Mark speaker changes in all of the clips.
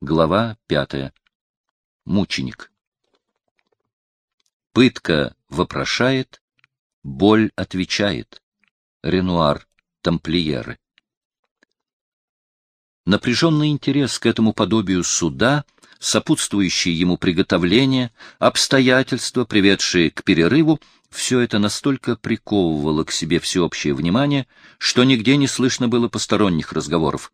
Speaker 1: Глава пятая. Мученик. Пытка вопрошает, боль отвечает. Ренуар. Тамплиеры. Напряженный интерес к этому подобию суда, сопутствующие ему приготовления, обстоятельства, приведшие к перерыву, все это настолько приковывало к себе всеобщее внимание, что нигде не слышно было посторонних разговоров.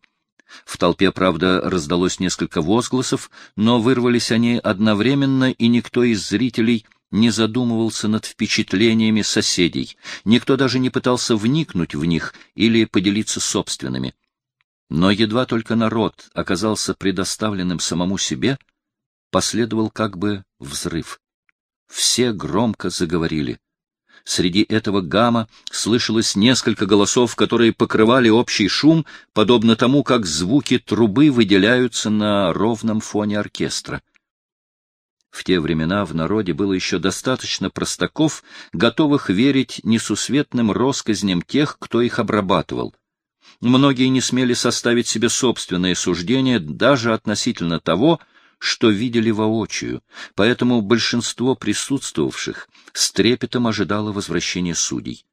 Speaker 1: В толпе, правда, раздалось несколько возгласов, но вырвались они одновременно, и никто из зрителей не задумывался над впечатлениями соседей, никто даже не пытался вникнуть в них или поделиться собственными. Но едва только народ оказался предоставленным самому себе, последовал как бы взрыв. Все громко заговорили. Среди этого гамма слышалось несколько голосов, которые покрывали общий шум, подобно тому, как звуки трубы выделяются на ровном фоне оркестра. В те времена в народе было еще достаточно простаков, готовых верить несусветным россказням тех, кто их обрабатывал. Многие не смели составить себе собственное суждение даже относительно того, что видели воочию, поэтому большинство присутствовавших с трепетом ожидало возвращения судей.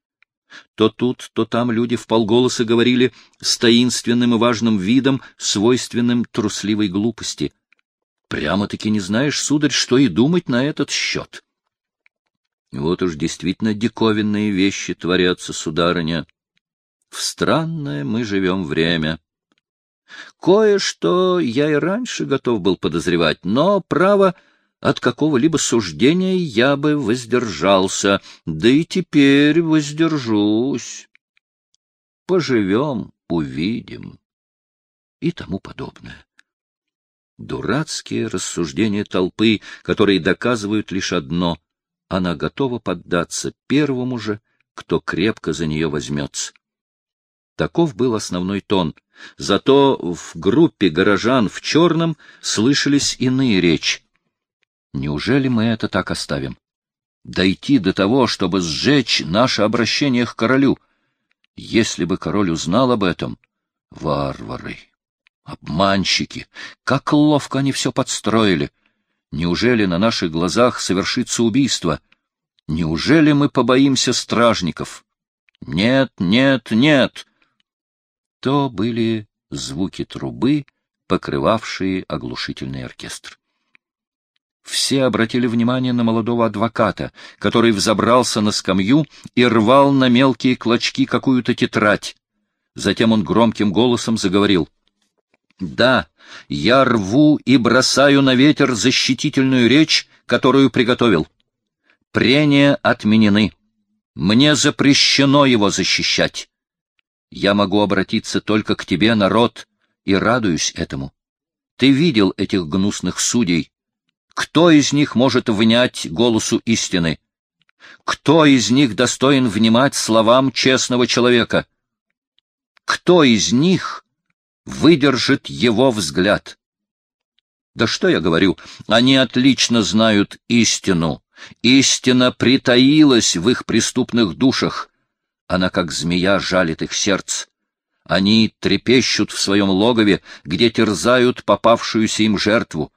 Speaker 1: То тут, то там люди вполголоса говорили с таинственным и важным видом, свойственным трусливой глупости. Прямо-таки не знаешь, сударь, что и думать на этот счет. Вот уж действительно диковинные вещи творятся, сударыня. В странное мы живем время. Кое-что я и раньше готов был подозревать, но, право, от какого-либо суждения я бы воздержался, да и теперь воздержусь. Поживем, увидим. И тому подобное. Дурацкие рассуждения толпы, которые доказывают лишь одно — она готова поддаться первому же, кто крепко за нее возьмется. Таков был основной тон. Зато в группе горожан в черном слышались иные речи. Неужели мы это так оставим? Дойти до того, чтобы сжечь наше обращение к королю. Если бы король узнал об этом... Варвары! Обманщики! Как ловко они все подстроили! Неужели на наших глазах совершится убийство? Неужели мы побоимся стражников? Нет, нет, нет! То были звуки трубы, покрывавшие оглушительный оркестр. Все обратили внимание на молодого адвоката, который взобрался на скамью и рвал на мелкие клочки какую-то тетрадь. Затем он громким голосом заговорил. «Да, я рву и бросаю на ветер защитительную речь, которую приготовил. Прения отменены. Мне запрещено его защищать. Я могу обратиться только к тебе, народ, и радуюсь этому. Ты видел этих гнусных судей. Кто из них может внять голосу истины? Кто из них достоин внимать словам честного человека? Кто из них выдержит его взгляд? Да что я говорю, они отлично знают истину. Истина притаилась в их преступных душах. Она, как змея, жалит их сердце. Они трепещут в своем логове, где терзают попавшуюся им жертву.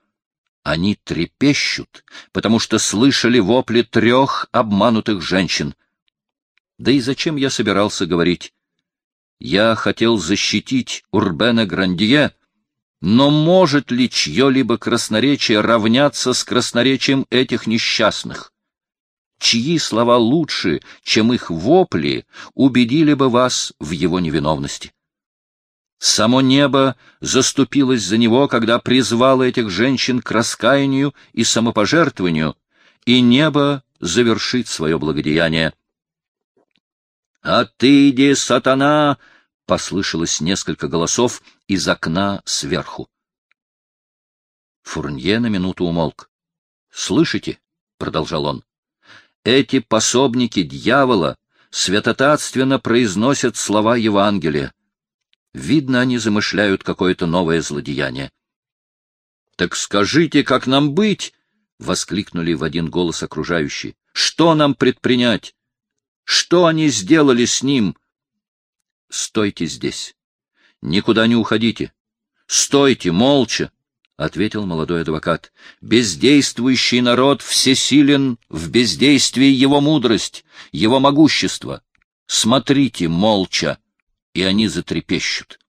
Speaker 1: Они трепещут, потому что слышали вопли трех обманутых женщин. Да и зачем я собирался говорить? Я хотел защитить Урбена Грандье, но может ли чье-либо красноречие равняться с красноречием этих несчастных? Чьи слова лучше, чем их вопли, убедили бы вас в его невиновности. Само небо заступилось за него, когда призвало этих женщин к раскаянию и самопожертвованию, и небо завершит свое благодеяние. «Отыди, сатана!» — послышалось несколько голосов из окна сверху. Фурнье на минуту умолк. «Слышите?» — продолжал он. Эти пособники дьявола святотатственно произносят слова Евангелия. Видно, они замышляют какое-то новое злодеяние. — Так скажите, как нам быть? — воскликнули в один голос окружающие. — Что нам предпринять? Что они сделали с ним? — Стойте здесь. Никуда не уходите. Стойте, молча. — ответил молодой адвокат. — Бездействующий народ всесилен в бездействии его мудрость, его могущество. Смотрите молча, и они затрепещут.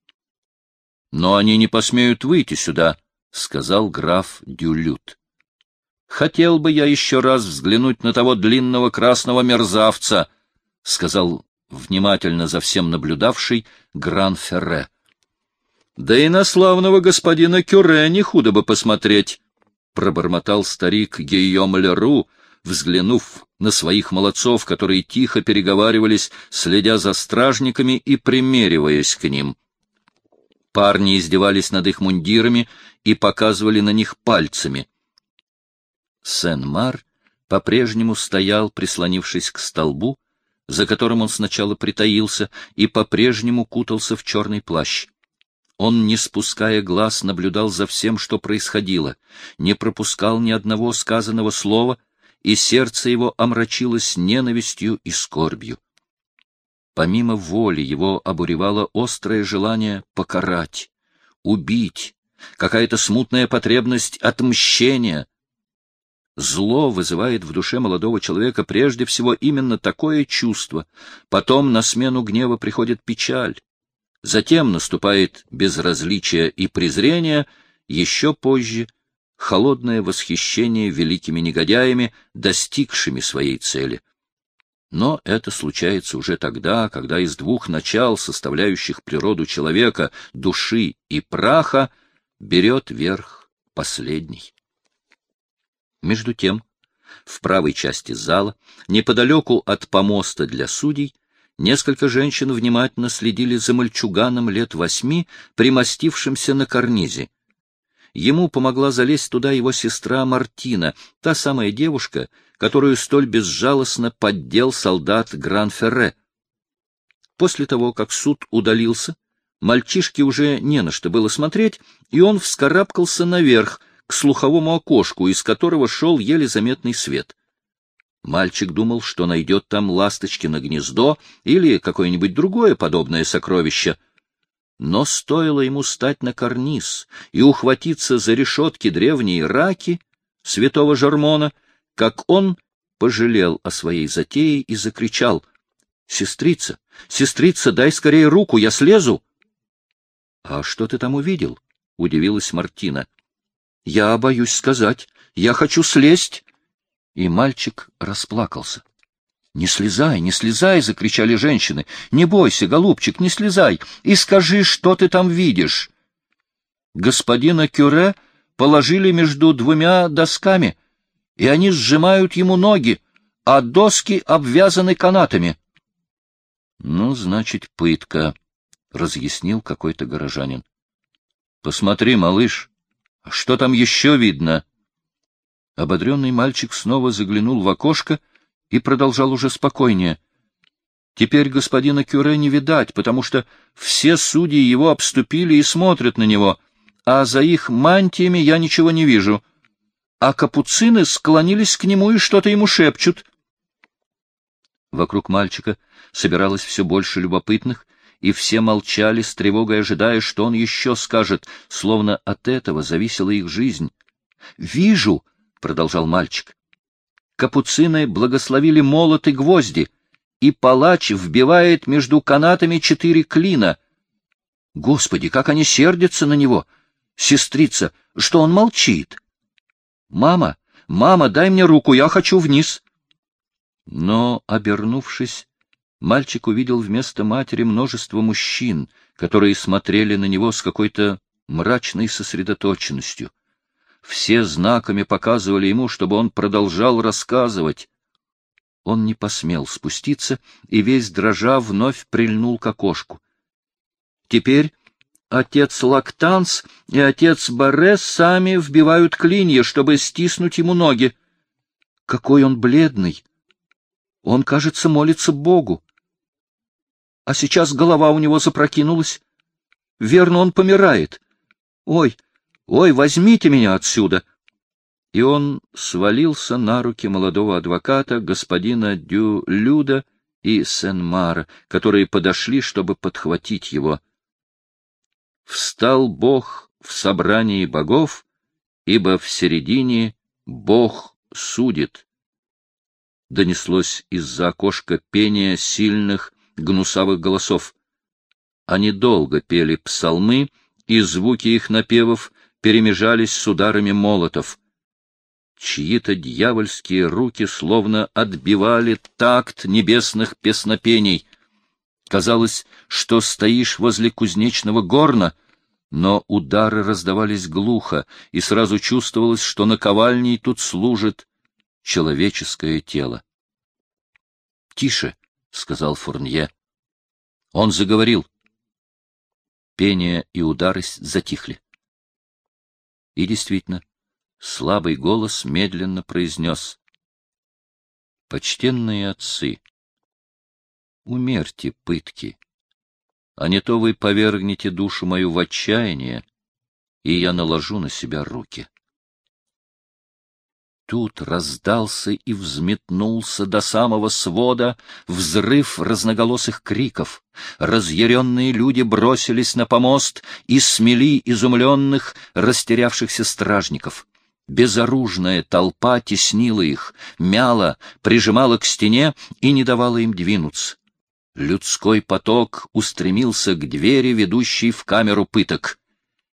Speaker 1: — Но они не посмеют выйти сюда, — сказал граф Дюлют. — Хотел бы я еще раз взглянуть на того длинного красного мерзавца, — сказал внимательно за всем наблюдавший Гран-Ферре. — Да и на славного господина Кюре не худо бы посмотреть, — пробормотал старик Гийом Леру, взглянув на своих молодцов, которые тихо переговаривались, следя за стражниками и примериваясь к ним. Парни издевались над их мундирами и показывали на них пальцами. Сен-Мар по-прежнему стоял, прислонившись к столбу, за которым он сначала притаился, и по-прежнему кутался в черный плащ. Он, не спуская глаз, наблюдал за всем, что происходило, не пропускал ни одного сказанного слова, и сердце его омрачилось ненавистью и скорбью. Помимо воли его обуревало острое желание покарать, убить, какая-то смутная потребность отмщения. Зло вызывает в душе молодого человека прежде всего именно такое чувство, потом на смену гнева приходит печаль, Затем наступает безразличие и презрение, еще позже — холодное восхищение великими негодяями, достигшими своей цели. Но это случается уже тогда, когда из двух начал, составляющих природу человека, души и праха, берет верх последний. Между тем, в правой части зала, неподалеку от помоста для судей, Несколько женщин внимательно следили за мальчуганом лет восьми, примостившимся на карнизе. Ему помогла залезть туда его сестра Мартина, та самая девушка, которую столь безжалостно поддел солдат Гран-Ферре. После того, как суд удалился, мальчишке уже не на что было смотреть, и он вскарабкался наверх, к слуховому окошку, из которого шел еле заметный свет. Мальчик думал, что найдет там ласточкино гнездо или какое-нибудь другое подобное сокровище. Но стоило ему стать на карниз и ухватиться за решетки древней раки святого Жермона, как он пожалел о своей затее и закричал — Сестрица, сестрица, дай скорее руку, я слезу. — А что ты там увидел? — удивилась Мартина. — Я боюсь сказать. Я хочу слезть и мальчик расплакался. — Не слезай, не слезай! — закричали женщины. — Не бойся, голубчик, не слезай! И скажи, что ты там видишь! Господина Кюре положили между двумя досками, и они сжимают ему ноги, а доски обвязаны канатами. — Ну, значит, пытка, — разъяснил какой-то горожанин. — Посмотри, малыш, что там еще видно? — Ободренный мальчик снова заглянул в окошко и продолжал уже спокойнее. Теперь господина Кюре не видать, потому что все судьи его обступили и смотрят на него, а за их мантиями я ничего не вижу. А капуцины склонились к нему и что-то ему шепчут. Вокруг мальчика собиралось все больше любопытных, и все молчали, с тревогой ожидая, что он еще скажет, словно от этого зависела их жизнь. «Вижу!» — продолжал мальчик. Капуцины благословили молот и гвозди, и палач вбивает между канатами четыре клина. Господи, как они сердятся на него! Сестрица, что он молчит? Мама, мама, дай мне руку, я хочу вниз. Но, обернувшись, мальчик увидел вместо матери множество мужчин, которые смотрели на него с какой-то мрачной сосредоточенностью. Все знаками показывали ему, чтобы он продолжал рассказывать. Он не посмел спуститься и весь дрожа вновь прильнул к окошку. Теперь отец Лактанс и отец Барре сами вбивают клинья, чтобы стиснуть ему ноги. Какой он бледный! Он, кажется, молится Богу. А сейчас голова у него запрокинулась. Верно, он помирает. Ой, «Ой, возьмите меня отсюда!» И он свалился на руки молодого адвоката, господина Дю Люда и Сен-Мара, которые подошли, чтобы подхватить его. Встал Бог в собрании богов ибо в середине Бог судит. Донеслось из-за окошка пения сильных гнусавых голосов. Они долго пели псалмы, и звуки их напевов перемежались с ударами молотов. Чьи-то дьявольские руки словно отбивали такт небесных песнопений. Казалось, что стоишь возле кузнечного горна, но удары раздавались глухо, и сразу чувствовалось, что наковальней тут служит человеческое тело. — Тише, — сказал Фурнье. Он заговорил. Пение и удары затихли. И действительно, слабый голос медленно произнес. — Почтенные отцы, умерьте пытки, а не то вы повергнете душу мою в отчаяние, и я наложу на себя руки. Тут раздался и взметнулся до самого свода взрыв разноголосых криков. Разъяренные люди бросились на помост и смели изумленных, растерявшихся стражников. Безоружная толпа теснила их, мяла, прижимала к стене и не давала им двинуться. Людской поток устремился к двери, ведущей в камеру пыток.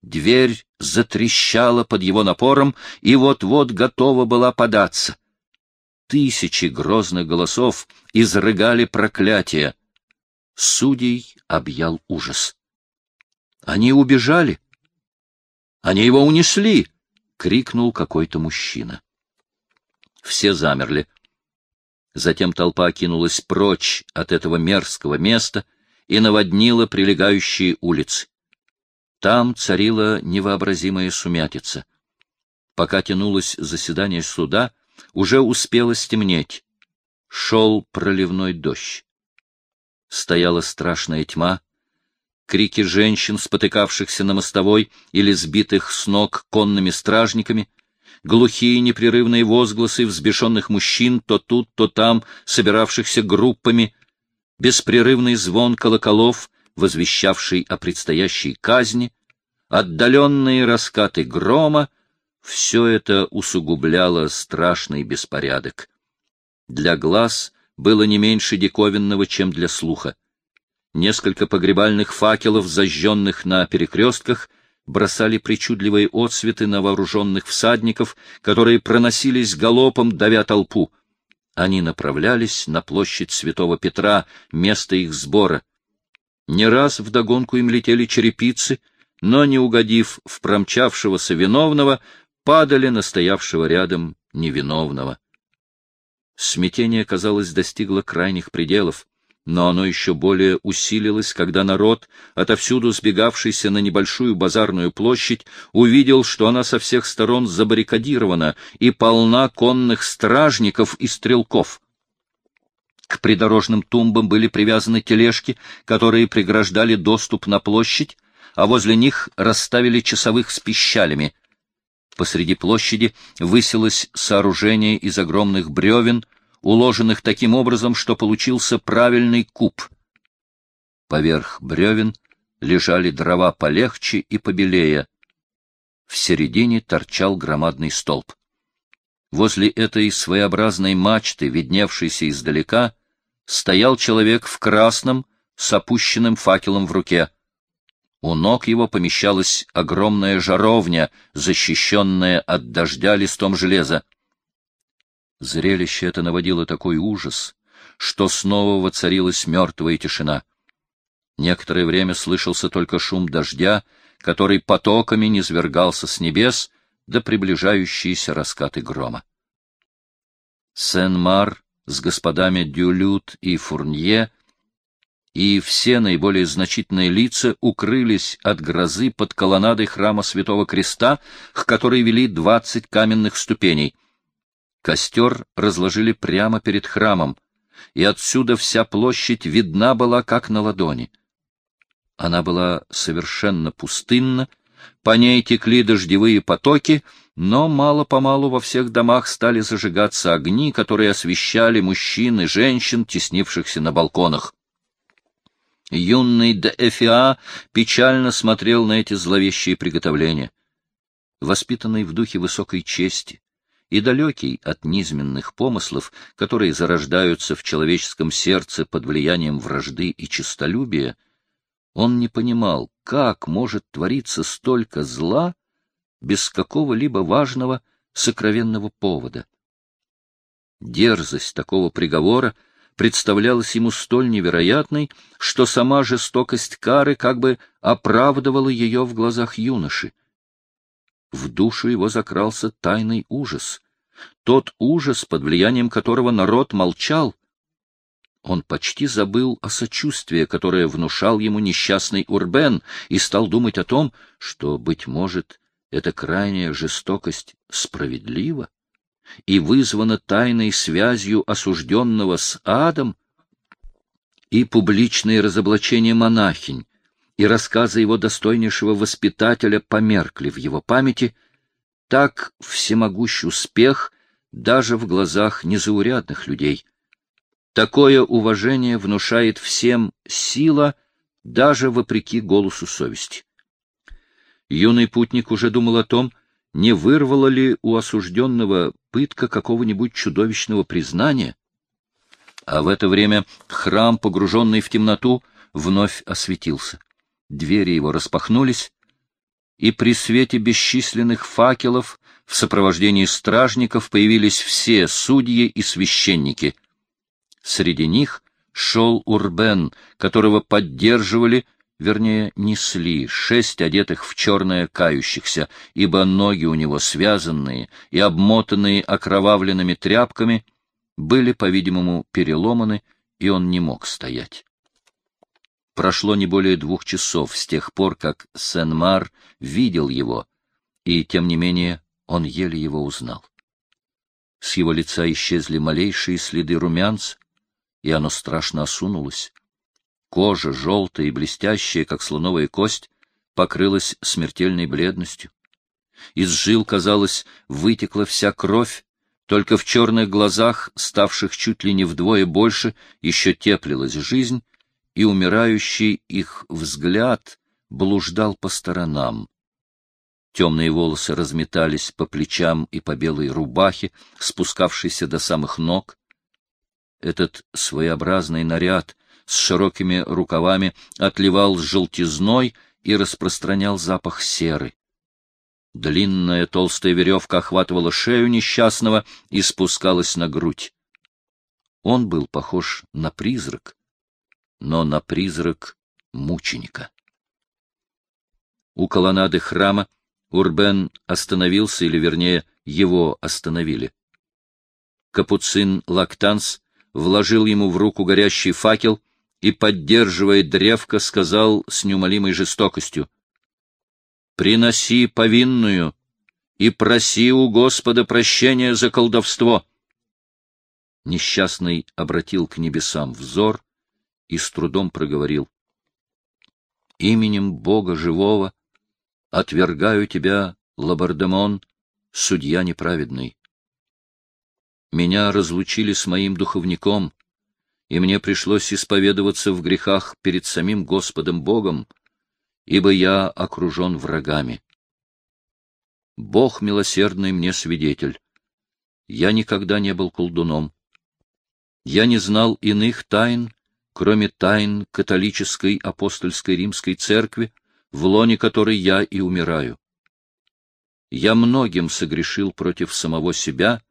Speaker 1: Дверь затрещала под его напором и вот-вот готова была податься. Тысячи грозных голосов изрыгали проклятия. Судей объял ужас. Они убежали. Они его унесли, крикнул какой-то мужчина. Все замерли. Затем толпа кинулась прочь от этого мерзкого места и наводнила прилегающие улицы. Там царила невообразимая сумятица. Пока тянулось заседание суда, уже успело стемнеть. Шел проливной дождь. Стояла страшная тьма. Крики женщин, спотыкавшихся на мостовой или сбитых с ног конными стражниками, глухие непрерывные возгласы взбешенных мужчин, то тут, то там, собиравшихся группами, беспрерывный звон колоколов, возвещавший о предстоящей казни, отдаленные раскаты грома — все это усугубляло страшный беспорядок. Для глаз было не меньше диковинного, чем для слуха. Несколько погребальных факелов, зажженных на перекрестках, бросали причудливые отсветы на вооруженных всадников, которые проносились галопом, давя толпу. Они направлялись на площадь Святого Петра, место их сбора. Не раз вдогонку им летели черепицы, но, не угодив в промчавшегося виновного, падали на стоявшего рядом невиновного. Смятение, казалось, достигло крайних пределов, но оно еще более усилилось, когда народ, отовсюду сбегавшийся на небольшую базарную площадь, увидел, что она со всех сторон забаррикадирована и полна конных стражников и стрелков. К придорожным тумбам были привязаны тележки, которые преграждали доступ на площадь, а возле них расставили часовых с пищалями. Посреди площади высилось сооружение из огромных бревен, уложенных таким образом, что получился правильный куб. Поверх бревен лежали дрова полегче и побелее. В середине торчал громадный столб. Возле этой своеобразной мачты, видневшейся издалека, стоял человек в красном с опущенным факелом в руке. У ног его помещалась огромная жаровня, защищенная от дождя листом железа. Зрелище это наводило такой ужас, что снова воцарилась мертвая тишина. Некоторое время слышался только шум дождя, который потоками низвергался с небес до приближающиеся раскаты грома. Сен-Мар с господами Дюлют и Фурнье и все наиболее значительные лица укрылись от грозы под колоннадой храма Святого Креста, к которой вели двадцать каменных ступеней. Костер разложили прямо перед храмом, и отсюда вся площадь видна была как на ладони. Она была совершенно пустынна, по ней текли дождевые потоки, но мало-помалу во всех домах стали зажигаться огни, которые освещали мужчин и женщин, теснившихся на балконах. Юный Д'Эфиа печально смотрел на эти зловещие приготовления. воспитанный в духе высокой чести и далекий от низменных помыслов, которые зарождаются в человеческом сердце под влиянием вражды и честолюбия, он не понимал, как может твориться столько зла без какого-либо важного сокровенного повода. Дерзость такого приговора представлялась ему столь невероятной, что сама жестокость кары как бы оправдывала ее в глазах юноши. В душу его закрался тайный ужас, тот ужас, под влиянием которого народ молчал. Он почти забыл о сочувствии, которое внушал ему несчастный Урбен, и стал думать о том, что, быть может, эта крайняя жестокость справедлива и вызвана тайной связью осужденного с адом, и публичные разоблачения монахинь, и рассказы его достойнейшего воспитателя померкли в его памяти, так всемогущ успех даже в глазах незаурядных людей. Такое уважение внушает всем сила, даже вопреки голосу совести. Юный путник уже думал о том, не вырвала ли у осужденного пытка какого-нибудь чудовищного признания. А в это время храм, погруженный в темноту, вновь осветился. Двери его распахнулись, и при свете бесчисленных факелов в сопровождении стражников появились все судьи и священники. Среди них шел Урбен, которого поддерживали вернее, несли шесть одетых в черное кающихся, ибо ноги у него связанные и обмотанные окровавленными тряпками были, по-видимому, переломаны, и он не мог стоять. Прошло не более двух часов с тех пор, как Сен-Мар видел его, и, тем не менее, он еле его узнал. С его лица исчезли малейшие следы румянца, и оно страшно осунулось. Кожа, желтая и блестящая, как слоновая кость, покрылась смертельной бледностью. Из жил, казалось, вытекла вся кровь, только в черных глазах, ставших чуть ли не вдвое больше, еще теплилась жизнь, и умирающий их взгляд блуждал по сторонам. Темные волосы разметались по плечам и по белой рубахе, спускавшейся до самых ног. Этот своеобразный наряд с широкими рукавами отливал желтизной и распространял запах серы. Длинная толстая веревка охватывала шею несчастного и спускалась на грудь. Он был похож на призрак, но на призрак мученика. У колоннады храма Урбен остановился, или, вернее, его остановили. Капуцин Лактанс вложил ему в руку горящий факел и, поддерживая древко, сказал с неумолимой жестокостью, «Приноси повинную и проси у Господа прощения за колдовство». Несчастный обратил к небесам взор и с трудом проговорил, «Именем Бога живого отвергаю тебя, Лабардемон, судья неправедный. Меня разлучили с моим духовником, и мне пришлось исповедоваться в грехах перед самим Господом Богом, ибо я окружен врагами. Бог милосердный мне свидетель. Я никогда не был колдуном. Я не знал иных тайн, кроме тайн католической апостольской римской церкви, в лоне которой я и умираю. Я многим согрешил против самого себя,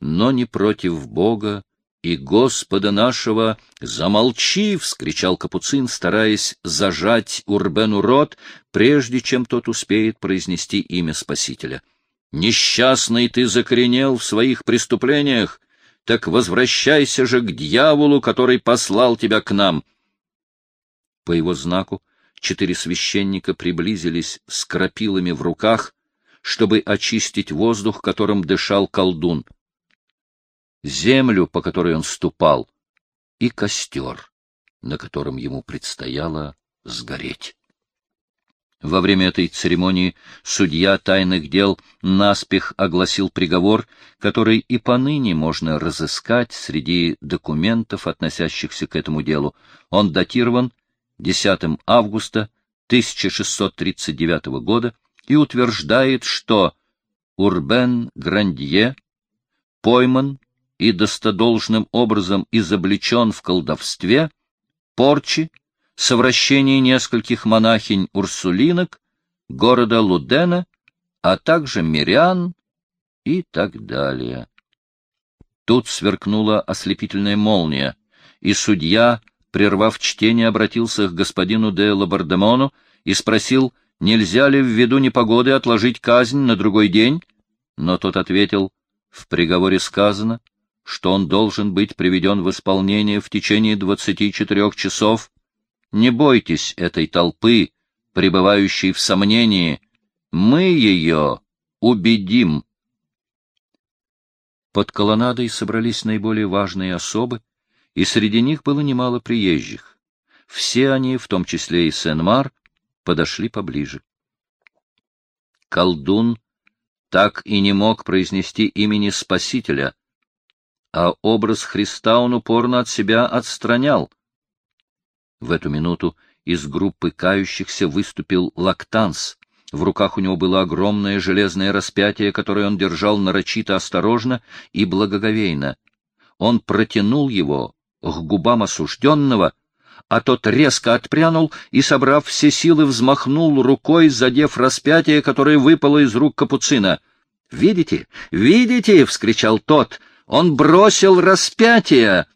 Speaker 1: но не против Бога и Господа нашего замолчи! — вскричал Капуцин, стараясь зажать Урбену рот, прежде чем тот успеет произнести имя Спасителя. Несчастный ты закоренел в своих преступлениях, так возвращайся же к дьяволу, который послал тебя к нам. По его знаку четыре священника приблизились с крапилами в руках, чтобы очистить воздух, которым дышал колдун землю, по которой он ступал, и костер, на котором ему предстояло сгореть. Во время этой церемонии судья тайных дел наспех огласил приговор, который и поныне можно разыскать среди документов, относящихся к этому делу. Он датирован 10 августа 1639 года и утверждает, что Урбен Грандье пойман и достодолжным образом изобличен в колдовстве, порчи, совращении нескольких монахинь-урсулинок, города Лудена, а также мирян и так далее. Тут сверкнула ослепительная молния, и судья, прервав чтение, обратился к господину де Лабардемону и спросил, нельзя ли ввиду непогоды отложить казнь на другой день, но тот ответил, в приговоре сказано, что он должен быть приведен в исполнение в течение двадцати четырех часов. Не бойтесь этой толпы, пребывающей в сомнении. Мы ее убедим. Под колоннадой собрались наиболее важные особы, и среди них было немало приезжих. Все они, в том числе и Сен-Мар, подошли поближе. Колдун так и не мог произнести имени Спасителя, а образ Христа он упорно от себя отстранял. В эту минуту из группы кающихся выступил Лактанс. В руках у него было огромное железное распятие, которое он держал нарочито осторожно и благоговейно. Он протянул его к губам осужденного, а тот резко отпрянул и, собрав все силы, взмахнул рукой, задев распятие, которое выпало из рук капуцина. «Видите? Видите?» — вскричал тот. «Он бросил распятие!»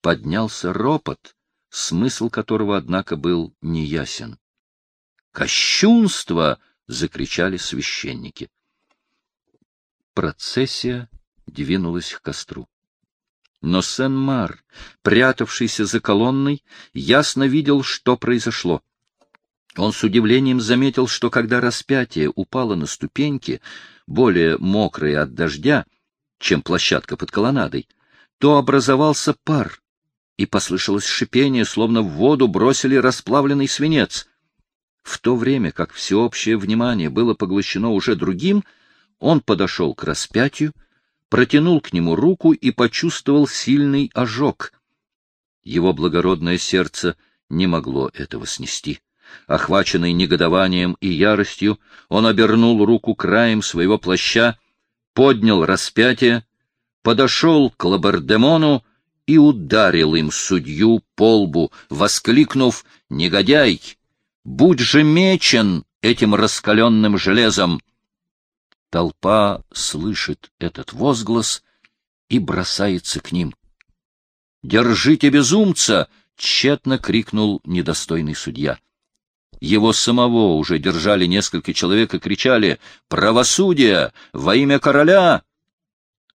Speaker 1: Поднялся ропот, смысл которого, однако, был неясен. «Кощунство!» — закричали священники. Процессия двинулась к костру. Но Сен-Мар, прятавшийся за колонной, ясно видел, что произошло. Он с удивлением заметил, что когда распятие упало на ступеньки, более мокрые от дождя, чем площадка под колоннадой, то образовался пар, и послышалось шипение, словно в воду бросили расплавленный свинец. В то время как всеобщее внимание было поглощено уже другим, он подошел к распятию, протянул к нему руку и почувствовал сильный ожог. Его благородное сердце не могло этого снести. Охваченный негодованием и яростью, он обернул руку краем своего плаща, поднял распятие, подошел к Лабардемону и ударил им судью по лбу, воскликнув «Негодяй! Будь же мечен этим раскаленным железом!» Толпа слышит этот возглас и бросается к ним. «Держите безумца!» — тщетно крикнул недостойный судья. Его самого уже держали несколько человек и кричали «Правосудие! Во имя короля!»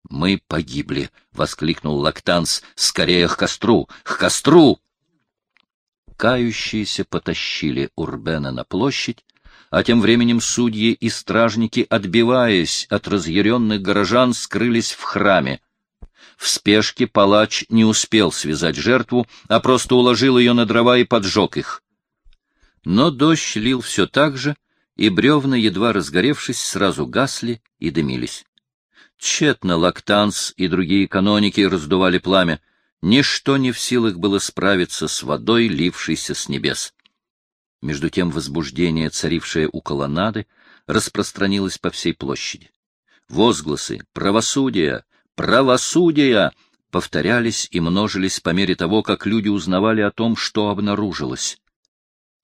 Speaker 1: «Мы погибли!» — воскликнул Лактанс. «Скорее к костру! К костру!» Кающиеся потащили Урбена на площадь, а тем временем судьи и стражники, отбиваясь от разъяренных горожан, скрылись в храме. В спешке палач не успел связать жертву, а просто уложил ее на дрова и поджег их. Но дождь лил все так же, и бревна, едва разгоревшись, сразу гасли и дымились. Тщетно Лактанс и другие каноники раздували пламя. Ничто не в силах было справиться с водой, лившейся с небес. Между тем возбуждение, царившее у колоннады, распространилось по всей площади. Возгласы «Правосудие! Правосудие!» повторялись и множились по мере того, как люди узнавали о том, что обнаружилось.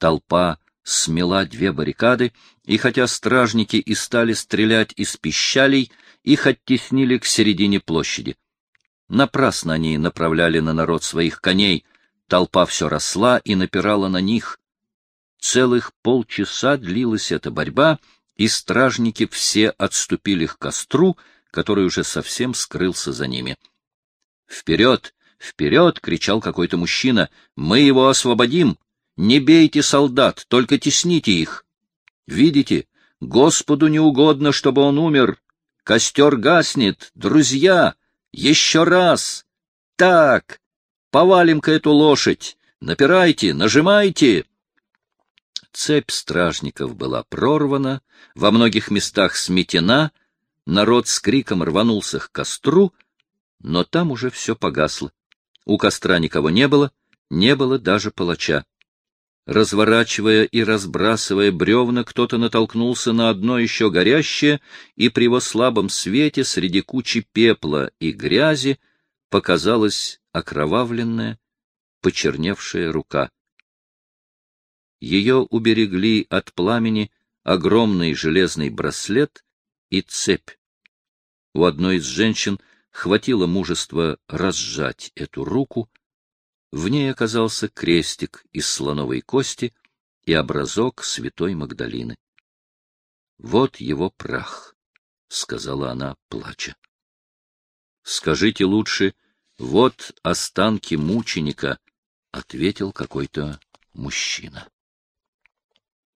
Speaker 1: Толпа смела две баррикады, и хотя стражники и стали стрелять из пищалей, их оттеснили к середине площади. Напрасно они направляли на народ своих коней, толпа все росла и напирала на них. Целых полчаса длилась эта борьба, и стражники все отступили к костру, который уже совсем скрылся за ними. «Вперед! Вперед!» — кричал какой-то мужчина. «Мы его освободим! Не бейте солдат, только тесните их! Видите, Господу не угодно, чтобы он умер! Костер гаснет! Друзья! Еще раз! Так! Повалим-ка эту лошадь! Напирайте, нажимайте!» Цепь стражников была прорвана, во многих местах сметена, народ с криком рванулся к костру, но там уже все погасло. У костра никого не было, не было даже палача. Разворачивая и разбрасывая бревна, кто-то натолкнулся на одно еще горящее, и при его слабом свете среди кучи пепла и грязи показалась окровавленная, почерневшая рука. Ее уберегли от пламени огромный железный браслет и цепь. У одной из женщин хватило мужества разжать эту руку, в ней оказался крестик из слоновой кости и образок святой Магдалины. — Вот его прах, — сказала она, плача. — Скажите лучше, вот останки мученика, — ответил какой-то мужчина.